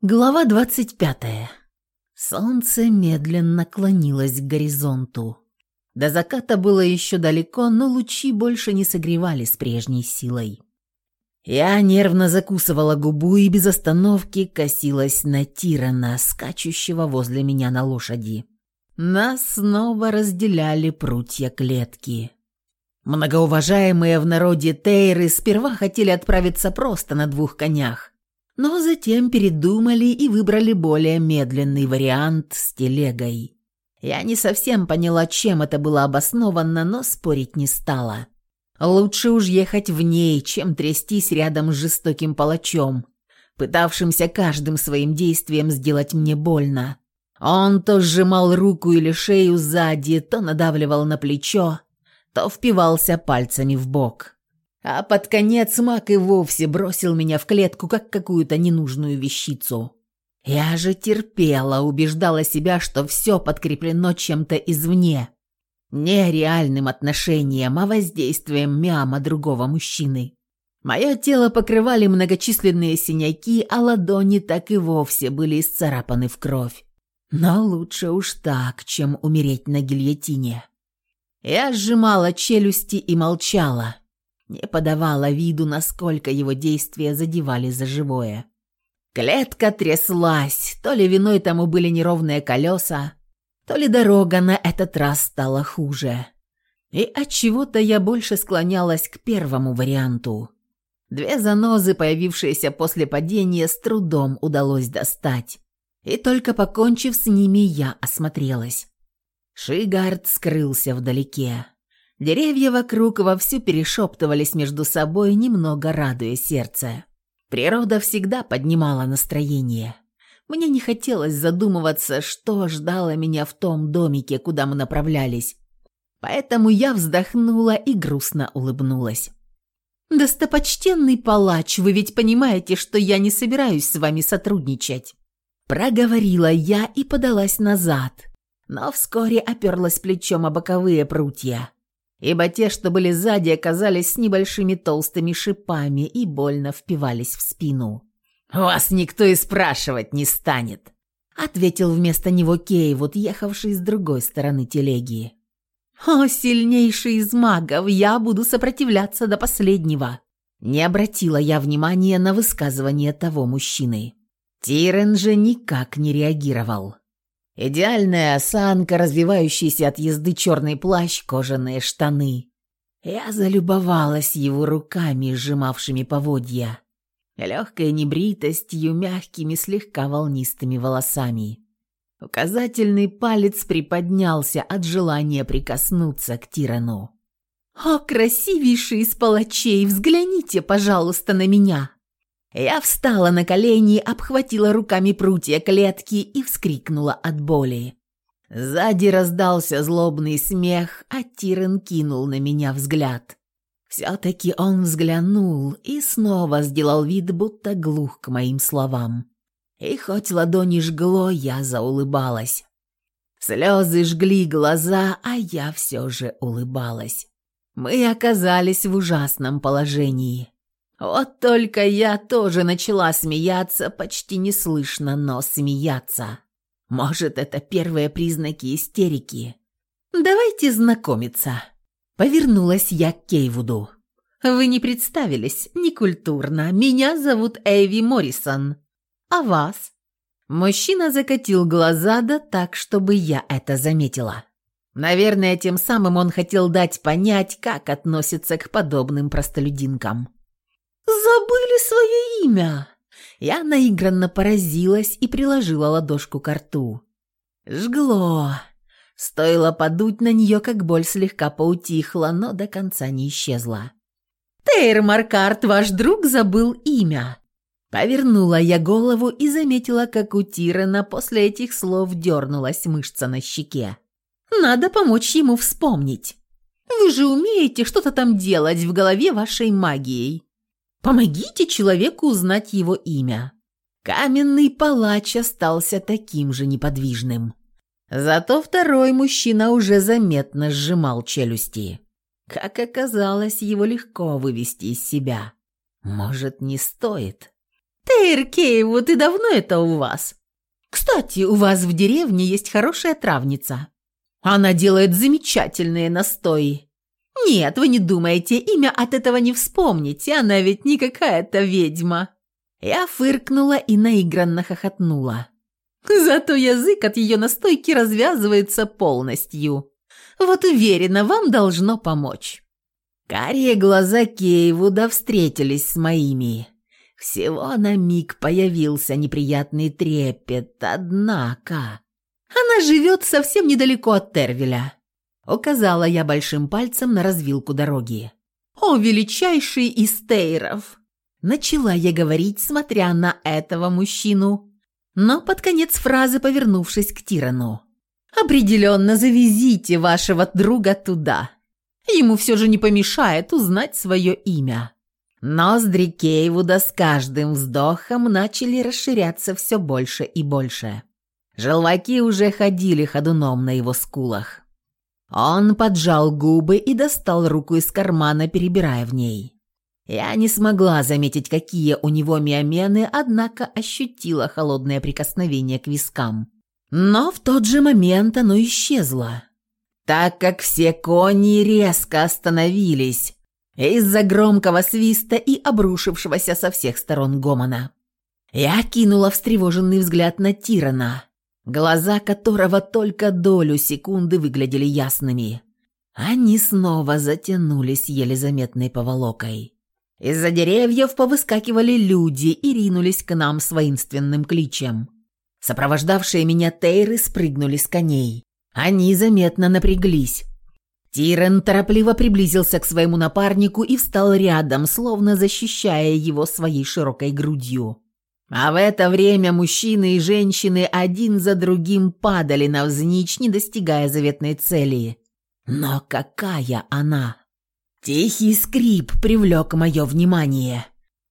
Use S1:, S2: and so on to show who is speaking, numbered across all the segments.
S1: Глава двадцать пятая. Солнце медленно клонилось к горизонту. До заката было еще далеко, но лучи больше не согревали с прежней силой. Я нервно закусывала губу и без остановки косилась на Тирана, скачущего возле меня на лошади. Нас снова разделяли прутья клетки. Многоуважаемые в народе Тейры сперва хотели отправиться просто на двух конях, но затем передумали и выбрали более медленный вариант с телегой. Я не совсем поняла, чем это было обосновано, но спорить не стала. Лучше уж ехать в ней, чем трястись рядом с жестоким палачом, пытавшимся каждым своим действием сделать мне больно. Он то сжимал руку или шею сзади, то надавливал на плечо, то впивался пальцами в бок. А под конец маг и вовсе бросил меня в клетку, как какую-то ненужную вещицу. Я же терпела, убеждала себя, что все подкреплено чем-то извне. Не реальным отношением, а воздействием мяма другого мужчины. Мое тело покрывали многочисленные синяки, а ладони так и вовсе были исцарапаны в кровь. Но лучше уж так, чем умереть на гильотине. Я сжимала челюсти и молчала не подавала виду, насколько его действия задевали за живое. Клетка тряслась, то ли виной тому были неровные колеса, то ли дорога на этот раз стала хуже. И от чего-то я больше склонялась к первому варианту. Две занозы, появившиеся после падения, с трудом удалось достать. И только покончив с ними, я осмотрелась. Шигард скрылся вдалеке. Деревья вокруг вовсю перешептывались между собой, немного радуя сердце. Природа всегда поднимала настроение. Мне не хотелось задумываться, что ждало меня в том домике, куда мы направлялись. Поэтому я вздохнула и грустно улыбнулась. «Достопочтенный палач, вы ведь понимаете, что я не собираюсь с вами сотрудничать?» Проговорила я и подалась назад, но вскоре оперлась плечом о боковые прутья ибо те, что были сзади, оказались с небольшими толстыми шипами и больно впивались в спину. «Вас никто и спрашивать не станет», — ответил вместо него Кейвуд, ехавший с другой стороны телеги. «О, сильнейший из магов, я буду сопротивляться до последнего!» Не обратила я внимания на высказывание того мужчины. Тирен же никак не реагировал. Идеальная осанка, развивающийся от езды черный плащ, кожаные штаны. Я залюбовалась его руками, сжимавшими поводья, легкой небритостью, мягкими, слегка волнистыми волосами. Указательный палец приподнялся от желания прикоснуться к Тирану. «О, красивейший из палачей, взгляните, пожалуйста, на меня!» Я встала на колени, обхватила руками прутья клетки и вскрикнула от боли. Сзади раздался злобный смех, а Тирен кинул на меня взгляд. Все-таки он взглянул и снова сделал вид, будто глух к моим словам. И хоть ладони жгло, я заулыбалась. Слезы жгли глаза, а я все же улыбалась. Мы оказались в ужасном положении. Вот только я тоже начала смеяться, почти неслышно, но смеяться. Может, это первые признаки истерики. «Давайте знакомиться». Повернулась я к Кейвуду. «Вы не представились, некультурно. Меня зовут Эйви Моррисон. А вас?» Мужчина закатил глаза, да так, чтобы я это заметила. Наверное, тем самым он хотел дать понять, как относится к подобным простолюдинкам. «Забыли свое имя!» Я наигранно поразилась и приложила ладошку к рту. Жгло. Стоило подуть на нее, как боль слегка поутихла, но до конца не исчезла. «Тейр Маркарт, ваш друг забыл имя!» Повернула я голову и заметила, как у Тирена после этих слов дернулась мышца на щеке. «Надо помочь ему вспомнить. Вы же умеете что-то там делать в голове вашей магией. Помогите человеку узнать его имя. Каменный палач остался таким же неподвижным. Зато второй мужчина уже заметно сжимал челюсти. Как оказалось, его легко вывести из себя. Может, не стоит? Тейр Кейвуд, и давно это у вас? Кстати, у вас в деревне есть хорошая травница. Она делает замечательные настои. Нет, вы не думаете, имя от этого не вспомните, она ведь не какая-то ведьма». Я фыркнула и наигранно хохотнула. Зато язык от ее настойки развязывается полностью. Вот уверена, вам должно помочь. Карие глаза Кейвуда встретились с моими. Всего на миг появился неприятный трепет, однако... Она живет совсем недалеко от Тервеля. Указала я большим пальцем на развилку дороги. «О, величайший из Тейров!» Начала я говорить, смотря на этого мужчину, но под конец фразы повернувшись к Тирану. «Определенно завезите вашего друга туда. Ему все же не помешает узнать свое имя». Ноздри Кейвуда с каждым вздохом начали расширяться все больше и больше. Желваки уже ходили ходуном на его скулах. Он поджал губы и достал руку из кармана, перебирая в ней. Я не смогла заметить, какие у него миомены, однако ощутила холодное прикосновение к вискам. Но в тот же момент оно исчезло, так как все кони резко остановились, из-за громкого свиста и обрушившегося со всех сторон гомона. Я кинула встревоженный взгляд на Тирана, глаза которого только долю секунды выглядели ясными. Они снова затянулись еле заметной поволокой. Из-за деревьев повыскакивали люди и ринулись к нам с воинственным кличем. Сопровождавшие меня тейры спрыгнули с коней. Они заметно напряглись. Тирен торопливо приблизился к своему напарнику и встал рядом, словно защищая его своей широкой грудью. А в это время мужчины и женщины один за другим падали навзничь, не достигая заветной цели. Но какая она? Тихий скрип привлек мое внимание.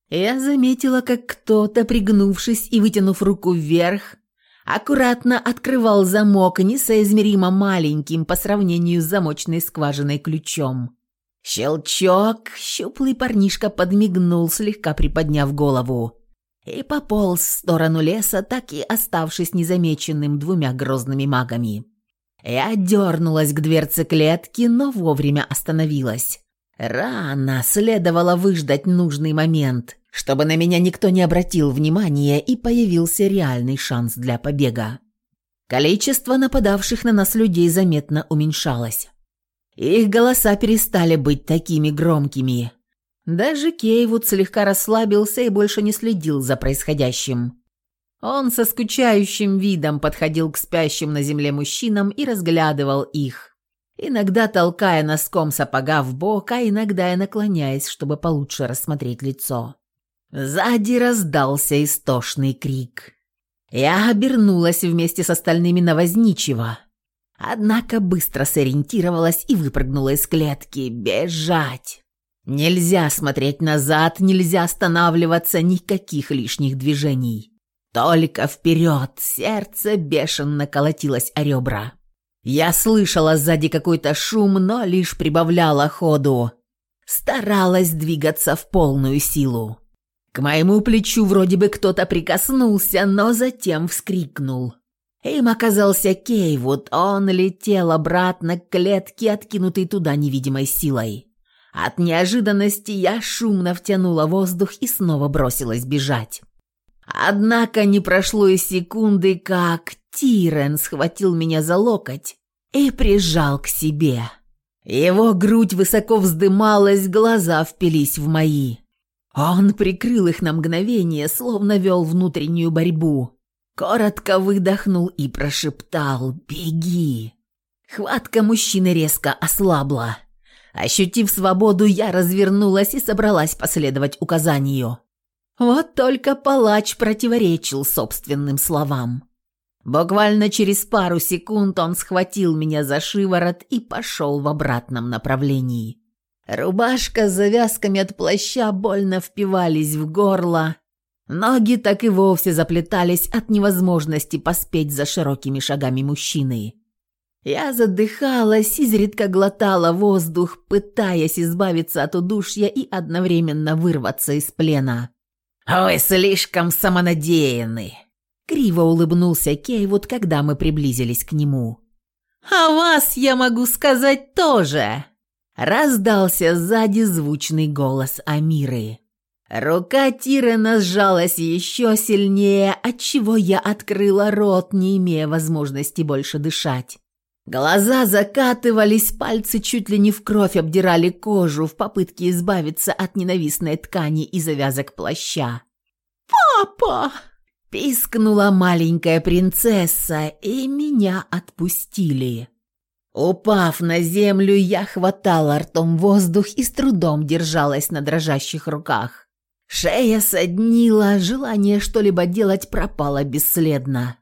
S1: Я заметила, как кто-то, пригнувшись и вытянув руку вверх, аккуратно открывал замок несоизмеримо маленьким по сравнению с замочной скважиной ключом. Щелчок, щуплый парнишка подмигнул, слегка приподняв голову, и пополз в сторону леса, так и оставшись незамеченным двумя грозными магами. Я дернулась к дверце клетки, но вовремя остановилась. Рано следовало выждать нужный момент чтобы на меня никто не обратил внимания и появился реальный шанс для побега. Количество нападавших на нас людей заметно уменьшалось. Их голоса перестали быть такими громкими. Даже Кейвуд слегка расслабился и больше не следил за происходящим. Он со скучающим видом подходил к спящим на земле мужчинам и разглядывал их, иногда толкая носком сапога в бок, а иногда и наклоняясь, чтобы получше рассмотреть лицо. Сзади раздался истошный крик. Я обернулась вместе с остальными на возничего. Однако быстро сориентировалась и выпрыгнула из клетки. Бежать! Нельзя смотреть назад, нельзя останавливаться, никаких лишних движений. Только вперед, сердце бешено колотилось о ребра. Я слышала сзади какой-то шум, но лишь прибавляла ходу. Старалась двигаться в полную силу. К моему плечу вроде бы кто-то прикоснулся, но затем вскрикнул. Им оказался Кейвуд, он летел обратно к клетке, откинутой туда невидимой силой. От неожиданности я шумно втянула воздух и снова бросилась бежать. Однако не прошло и секунды, как Тирен схватил меня за локоть и прижал к себе. Его грудь высоко вздымалась, глаза впились в мои. Он прикрыл их на мгновение, словно вел внутреннюю борьбу. Коротко выдохнул и прошептал «Беги!». Хватка мужчины резко ослабла. Ощутив свободу, я развернулась и собралась последовать указанию. Вот только палач противоречил собственным словам. Буквально через пару секунд он схватил меня за шиворот и пошел в обратном направлении. Рубашка с завязками от плаща больно впивались в горло. Ноги так и вовсе заплетались от невозможности поспеть за широкими шагами мужчины. Я задыхалась, изредка глотала воздух, пытаясь избавиться от удушья и одновременно вырваться из плена. «Вы слишком самонадеянны!» Криво улыбнулся Кейвуд, когда мы приблизились к нему. «А вас я могу сказать тоже!» Раздался сзади звучный голос Амиры. Рука Тирена сжалась еще сильнее, отчего я открыла рот, не имея возможности больше дышать. Глаза закатывались, пальцы чуть ли не в кровь обдирали кожу в попытке избавиться от ненавистной ткани и завязок плаща. «Папа!» – пискнула маленькая принцесса, и меня отпустили. Упав на землю, я хватала ртом воздух и с трудом держалась на дрожащих руках. Шея соднила, желание что-либо делать пропало бесследно.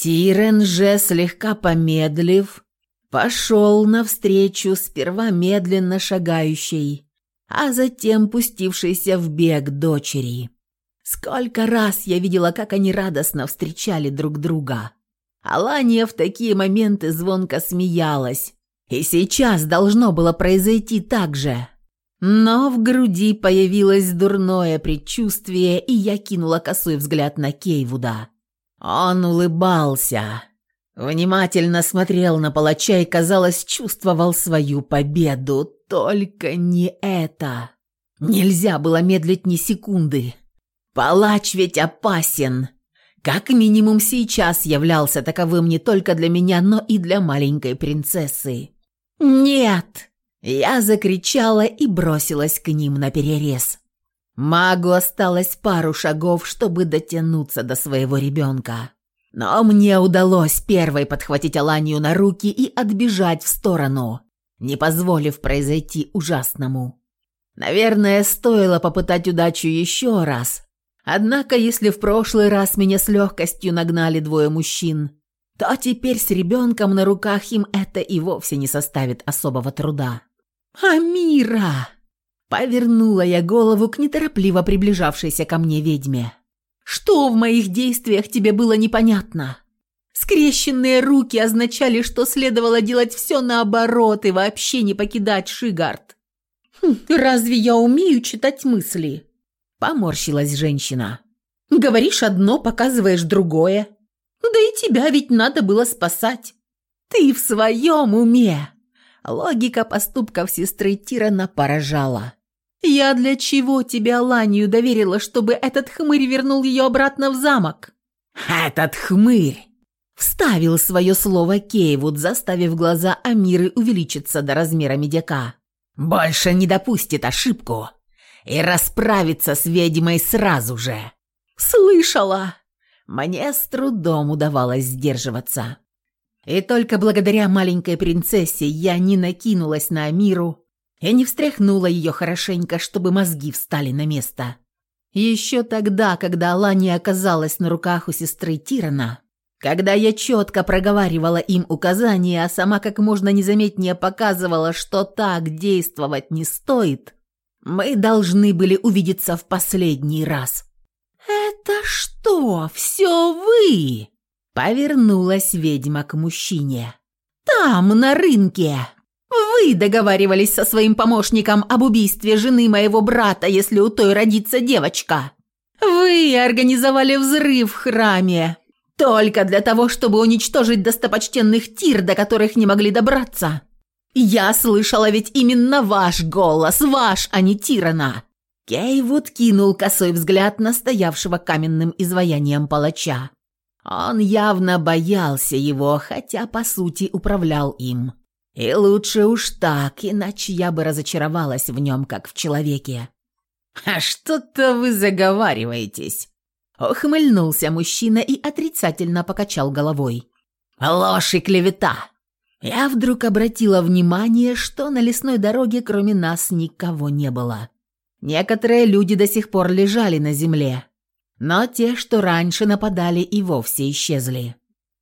S1: Тирен же, слегка помедлив, пошел навстречу сперва медленно шагающей, а затем пустившейся в бег дочери. Сколько раз я видела, как они радостно встречали друг друга. Алания в такие моменты звонко смеялась, и сейчас должно было произойти так же. Но в груди появилось дурное предчувствие, и я кинула косой взгляд на Кейвуда. Он улыбался, внимательно смотрел на палача и, казалось, чувствовал свою победу. Только не это. Нельзя было медлить ни секунды. Палач ведь опасен. Как минимум сейчас являлся таковым не только для меня, но и для маленькой принцессы. «Нет!» Я закричала и бросилась к ним на перерез. Магу осталось пару шагов, чтобы дотянуться до своего ребенка. Но мне удалось первой подхватить Аланию на руки и отбежать в сторону, не позволив произойти ужасному. Наверное, стоило попытать удачу еще раз. Однако, если в прошлый раз меня с легкостью нагнали двое мужчин, то теперь с ребенком на руках им это и вовсе не составит особого труда. «Амира!» Повернула я голову к неторопливо приближавшейся ко мне ведьме. «Что в моих действиях тебе было непонятно?» Скрещенные руки означали, что следовало делать все наоборот и вообще не покидать Шигард. «Хм, «Разве я умею читать мысли?» Поморщилась женщина. «Говоришь одно, показываешь другое. Да и тебя ведь надо было спасать. Ты в своем уме!» Логика поступков сестры Тирана поражала. «Я для чего тебе Аланию доверила, чтобы этот хмырь вернул ее обратно в замок?» «Этот хмырь!» Вставил свое слово Кейвуд, заставив глаза Амиры увеличиться до размера медяка. «Больше не допустит ошибку и расправится с ведьмой сразу же!» «Слышала!» Мне с трудом удавалось сдерживаться. И только благодаря маленькой принцессе я не накинулась на Амиру и не встряхнула ее хорошенько, чтобы мозги встали на место. Еще тогда, когда Алания оказалась на руках у сестры Тирана, когда я четко проговаривала им указания, а сама как можно незаметнее показывала, что так действовать не стоит, мы должны были увидеться в последний раз. «Это что, все вы?» — повернулась ведьма к мужчине. «Там, на рынке!» Вы договаривались со своим помощником об убийстве жены моего брата, если у той родится девочка. Вы организовали взрыв в храме. Только для того, чтобы уничтожить достопочтенных тир, до которых не могли добраться. Я слышала ведь именно ваш голос, ваш, а не Тирана. Кейвуд кинул косой взгляд на стоявшего каменным изваянием палача. Он явно боялся его, хотя, по сути, управлял им. И лучше уж так, иначе я бы разочаровалась в нем, как в человеке. «А что-то вы заговариваетесь», — ухмыльнулся мужчина и отрицательно покачал головой. «Ложь и клевета!» Я вдруг обратила внимание, что на лесной дороге кроме нас никого не было. Некоторые люди до сих пор лежали на земле, но те, что раньше нападали, и вовсе исчезли.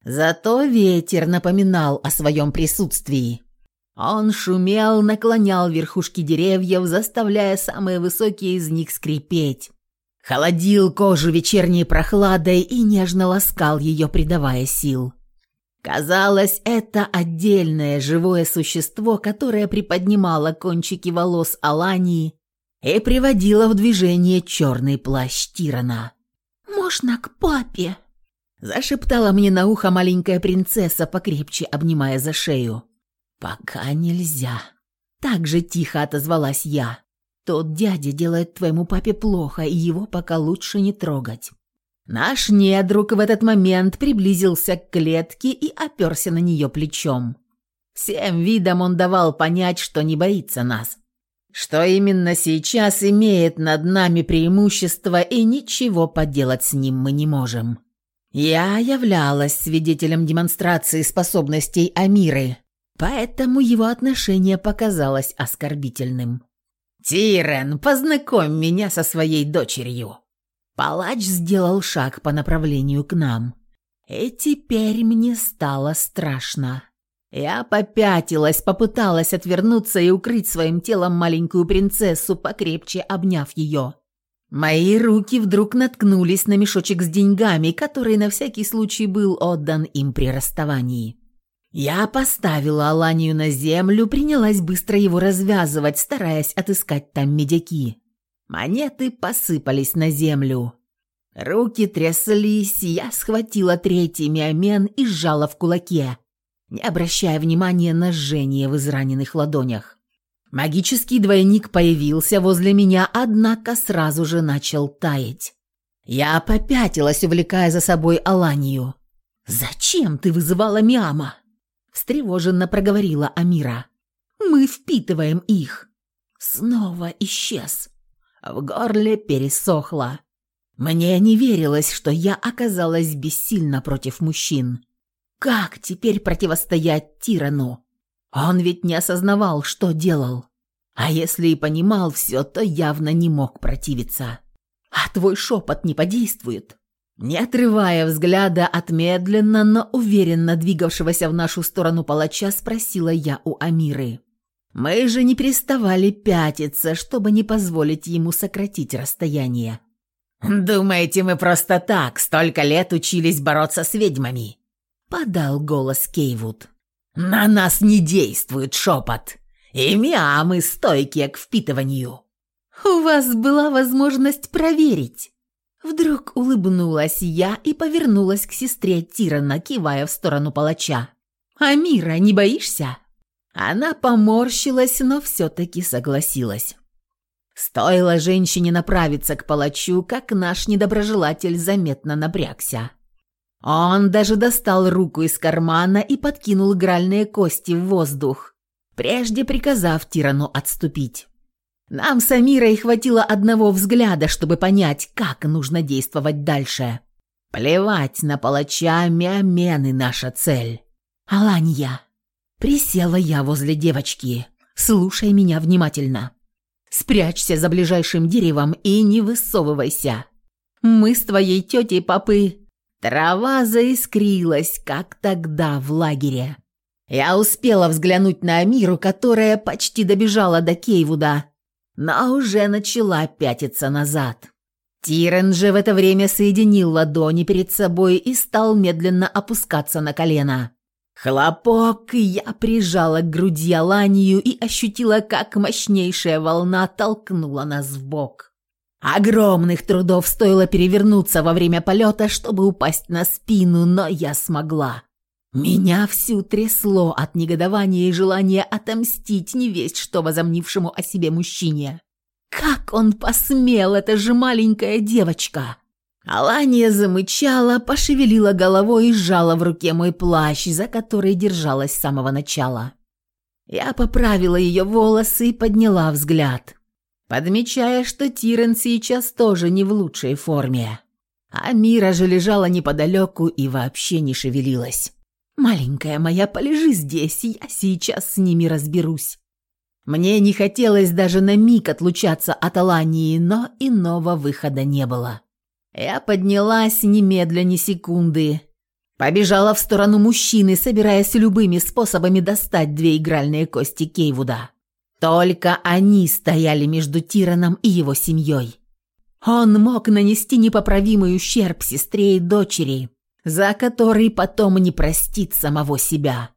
S1: Зато ветер напоминал о своем присутствии. Он шумел, наклонял верхушки деревьев, заставляя самые высокие из них скрипеть. Холодил кожу вечерней прохладой и нежно ласкал ее, придавая сил. Казалось, это отдельное живое существо, которое приподнимало кончики волос Алании и приводила в движение черный плащ Тирана.
S2: «Можно к папе?»
S1: Зашептала мне на ухо маленькая принцесса, покрепче обнимая за шею. «Пока нельзя». Так же тихо отозвалась я. «Тот дядя делает твоему папе плохо, и его пока лучше не трогать». Наш недруг в этот момент приблизился к клетке и оперся на нее плечом. Всем видом он давал понять, что не боится нас. Что именно сейчас имеет над нами преимущество, и ничего поделать с ним мы не можем. Я являлась свидетелем демонстрации способностей Амиры, поэтому его отношение показалось оскорбительным. «Тирен, познакомь меня со своей дочерью!» Палач сделал шаг по направлению к нам. И теперь мне стало страшно. Я попятилась, попыталась отвернуться и укрыть своим телом маленькую принцессу, покрепче обняв ее. Мои руки вдруг наткнулись на мешочек с деньгами, который на всякий случай был отдан им при расставании. Я поставила Аланию на землю, принялась быстро его развязывать, стараясь отыскать там медяки. Монеты посыпались на землю. Руки тряслись, я схватила третий миомен и сжала в кулаке, не обращая внимания на жжение в израненных ладонях. Магический двойник появился возле меня, однако сразу же начал таять. Я попятилась, увлекая за собой Аланию. «Зачем ты вызывала Миама?» Встревоженно проговорила Амира. «Мы впитываем их». Снова исчез. В горле пересохло. Мне не верилось, что я оказалась бессильна против мужчин. Как теперь противостоять тирану? Он ведь не осознавал, что делал. А если и понимал все, то явно не мог противиться. А твой шепот не подействует. Не отрывая взгляда от медленно, но уверенно двигавшегося в нашу сторону палача, спросила я у Амиры. Мы же не переставали пятиться, чтобы не позволить ему сократить расстояние. «Думаете, мы просто так столько лет учились бороться с ведьмами?» — подал голос Кейвуд. «На нас не действует шепот, и миамы стойкие к впитыванию». «У вас была возможность проверить». Вдруг улыбнулась я и повернулась к сестре Тирана, кивая в сторону палача. «Амира, не боишься?» Она поморщилась, но все-таки согласилась. Стоило женщине направиться к палачу, как наш недоброжелатель заметно напрягся. Он даже достал руку из кармана и подкинул игральные кости в воздух, прежде приказав тирану отступить. Нам с Амирой хватило одного взгляда, чтобы понять, как нужно действовать дальше. Плевать на палача, миомены наша цель. Аланья. Присела я возле девочки. Слушай меня внимательно. Спрячься за ближайшим деревом и не высовывайся. Мы с твоей тетей папы...» Трава заискрилась, как тогда в лагере. Я успела взглянуть на Амиру, которая почти добежала до Кейвуда, но уже начала пятиться назад. Тирен же в это время соединил ладони перед собой и стал медленно опускаться на колено. Хлопок, я прижала к груди Аланию и ощутила, как мощнейшая волна толкнула нас в бок. Огромных трудов стоило перевернуться во время полета, чтобы упасть на спину, но я смогла. Меня всю трясло от негодования и желания отомстить невесть что возомнившему о себе мужчине. Как он посмел, это же маленькая девочка! Алания замычала, пошевелила головой и сжала в руке мой плащ, за который держалась с самого начала. Я поправила ее волосы и подняла взгляд, подмечая, что Тирен сейчас тоже не в лучшей форме. А Мира же лежала неподалеку и вообще не шевелилась. «Маленькая моя, полежи здесь, я сейчас с ними разберусь». Мне не хотелось даже на миг отлучаться от Алании, но иного выхода не было. Я поднялась немедля ни секунды. Побежала в сторону мужчины, собираясь любыми способами достать две игральные кости Кейвуда. Только они стояли между Тираном и его семьей. Он мог нанести непоправимый ущерб сестре и дочери, за который потом не простит самого себя.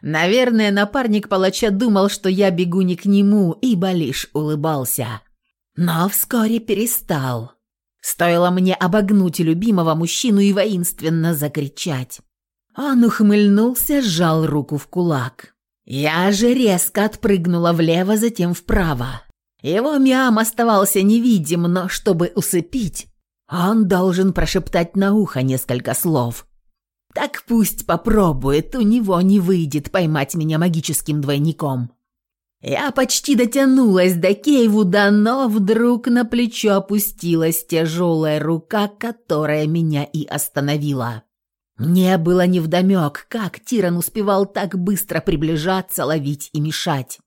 S1: Наверное, напарник палача думал, что я бегу не к нему, ибо лишь улыбался. но вскоре перестал. Стоило мне обогнуть любимого мужчину и воинственно закричать. Он ухмыльнулся, сжал руку в кулак. Я же резко отпрыгнула влево, затем вправо. Его миам оставался невидим, но чтобы усыпить, он должен прошептать на ухо несколько слов. Так пусть попробует, у него не выйдет поймать меня магическим двойником. Я почти дотянулась до Кейвуда, но вдруг на плечо опустилась тяжелая рука, которая меня и остановила. Мне было невдомек, как Тиран успевал так быстро приближаться, ловить и мешать.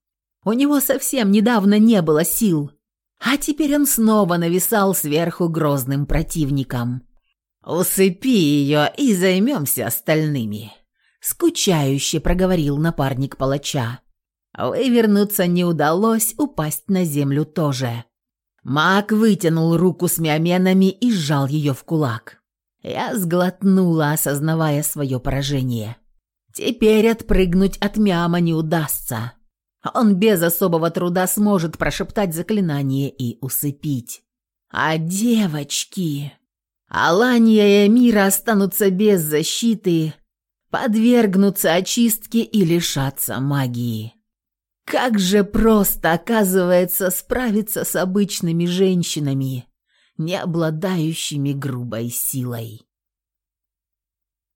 S1: У него совсем недавно не было сил, а теперь он снова нависал сверху грозным противником. «Усыпи ее и займемся остальными», — скучающе проговорил напарник палача. Вывернуться не удалось, упасть на землю тоже. Маг вытянул руку с миоменами и сжал ее в кулак. Я сглотнула, осознавая свое поражение. Теперь отпрыгнуть от мяма не удастся. Он без особого труда сможет прошептать заклинание и усыпить. А девочки... Алания и Эмира останутся без защиты, подвергнутся очистке и лишатся магии. Как же просто, оказывается, справиться с обычными женщинами, не обладающими грубой силой.